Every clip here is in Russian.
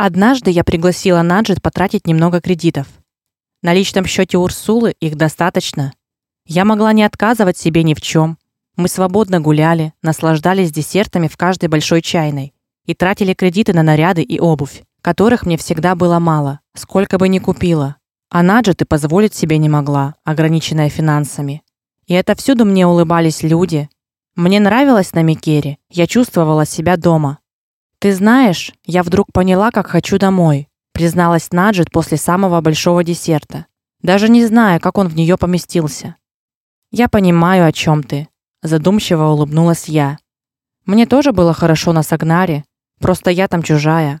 Однажды я пригласила Наджет потратить немного кредитов. На личном счете Урсулы их достаточно. Я могла не отказывать себе ни в чем. Мы свободно гуляли, наслаждались десертами в каждой большой чайной и тратили кредиты на наряды и обувь, которых мне всегда было мало, сколько бы ни купила. А Наджет и позволить себе не могла, ограниченная финансами. И это всюду мне улыбались люди. Мне нравилось на Микере. Я чувствовала себя дома. Ты знаешь, я вдруг поняла, как хочу домой, призналась Наджет после самого большого десерта. Даже не зная, как он в нее поместился. Я понимаю, о чем ты, задумчиво улыбнулась я. Мне тоже было хорошо на Сагнаре, просто я там чужая.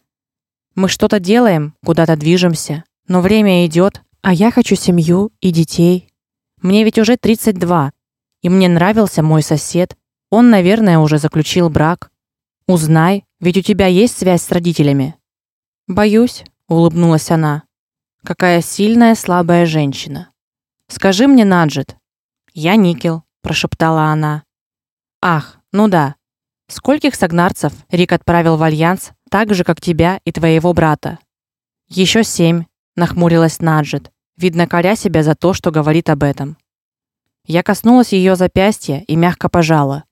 Мы что-то делаем, куда-то движемся, но время идет, а я хочу семью и детей. Мне ведь уже 32, и мне нравился мой сосед. Он, наверное, уже заключил брак. Узнай, ведь у тебя есть связь с родителями. Боюсь, улыбнулась она. Какая сильная, слабая женщина. Скажи мне, Наджет. Я Никел, прошептала она. Ах, ну да. Скольких сагнарцев Рик отправил в альянс, так же как тебя и твоего брата? Еще семь, нахмурилась Наджет, видно коря себя за то, что говорит об этом. Я коснулась ее запястья и мягко пожала.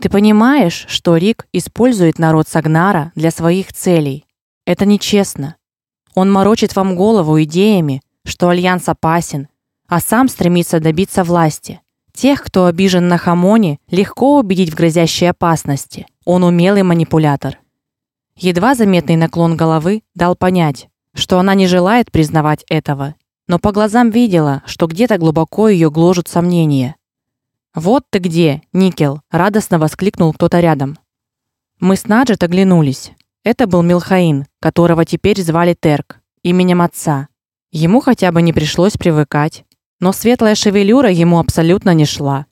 Ты понимаешь, что Рик использует народ Сагнара для своих целей? Это нечестно. Он морочит вам голову идеями, что альянс опасен, а сам стремится добиться власти. Тех, кто обижен на Хамоне, легко убедить в грозящей опасности. Он умелый манипулятор. Едва заметный наклон головы дал понять, что она не желает признавать этого, но по глазам видела, что где-то глубоко ее гложут сомнения. Вот ты где, Никел, радостно воскликнул кто-то рядом. Мы с Наджет оглянулись. Это был Милхаин, которого теперь звали Терк, именем отца. Ему хотя бы не пришлось привыкать, но светлая шевелюра ему абсолютно не шла.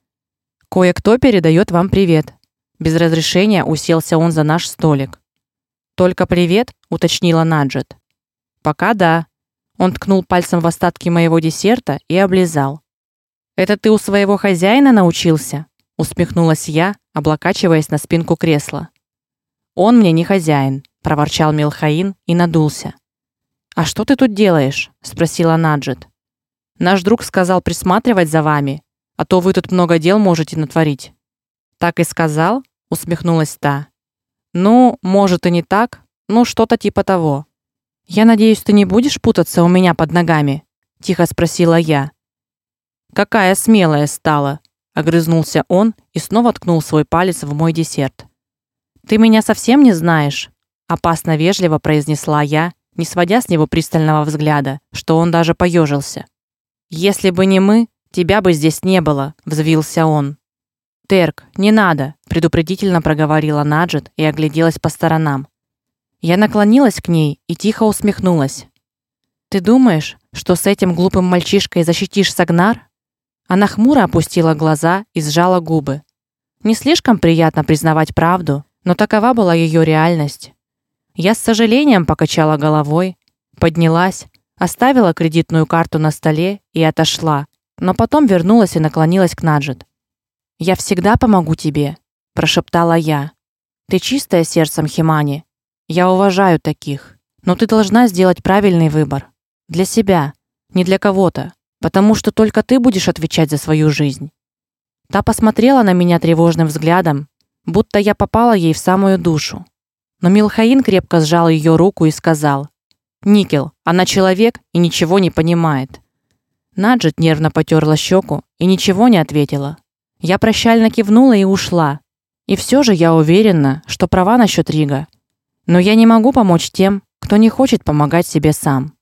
Кое-кто передает вам привет. Без разрешения уселся он за наш столик. Только привет, уточнила Наджет. Пока да. Он ткнул пальцем в остатки моего десерта и облизал. Это ты у своего хозяина научился? усмехнулась я, облокачиваясь на спинку кресла. Он мне не хозяин, проворчал Милхаин и надулся. А что ты тут делаешь? спросила Наджет. Наш друг сказал присматривать за вами, а то вы тут много дел можете натворить. Так и сказал, усмехнулась та. Ну, может и не так, ну что-то типа того. Я надеюсь, ты не будешь путаться у меня под ногами, тихо спросила я. Какая смелая стала, огрызнулся он и снова ткнул свой палец в мой десерт. Ты меня совсем не знаешь, опасно вежливо произнесла я, не сводя с него пристального взгляда, что он даже поежился. Если бы не мы, тебя бы здесь не было, взвился он. Терк, не надо, предупредительно проговорила Наджет и огляделась по сторонам. Я наклонилась к ней и тихо усмехнулась. Ты думаешь, что с этим глупым мальчишкой защитишь Сагнар? Она хмуро опустила глаза и сжала губы. Не слишком приятно признавать правду, но такова была ее реальность. Я с сожалением покачала головой, поднялась, оставила кредитную карту на столе и отошла, но потом вернулась и наклонилась к Наджет. "Я всегда помогу тебе", прошептала я. "Ты чистая сердцем, Химани. Я уважаю таких, но ты должна сделать правильный выбор для себя, не для кого-то потому что только ты будешь отвечать за свою жизнь. Та посмотрела на меня тревожным взглядом, будто я попала ей в самую душу. Но Милхаин крепко сжал ее руку и сказал: "Никел, она человек и ничего не понимает". Наджет нервно потёрла щеку и ничего не ответила. Я прощально кивнула и ушла. И все же я уверена, что права насчет Рига. Но я не могу помочь тем, кто не хочет помогать себе сам.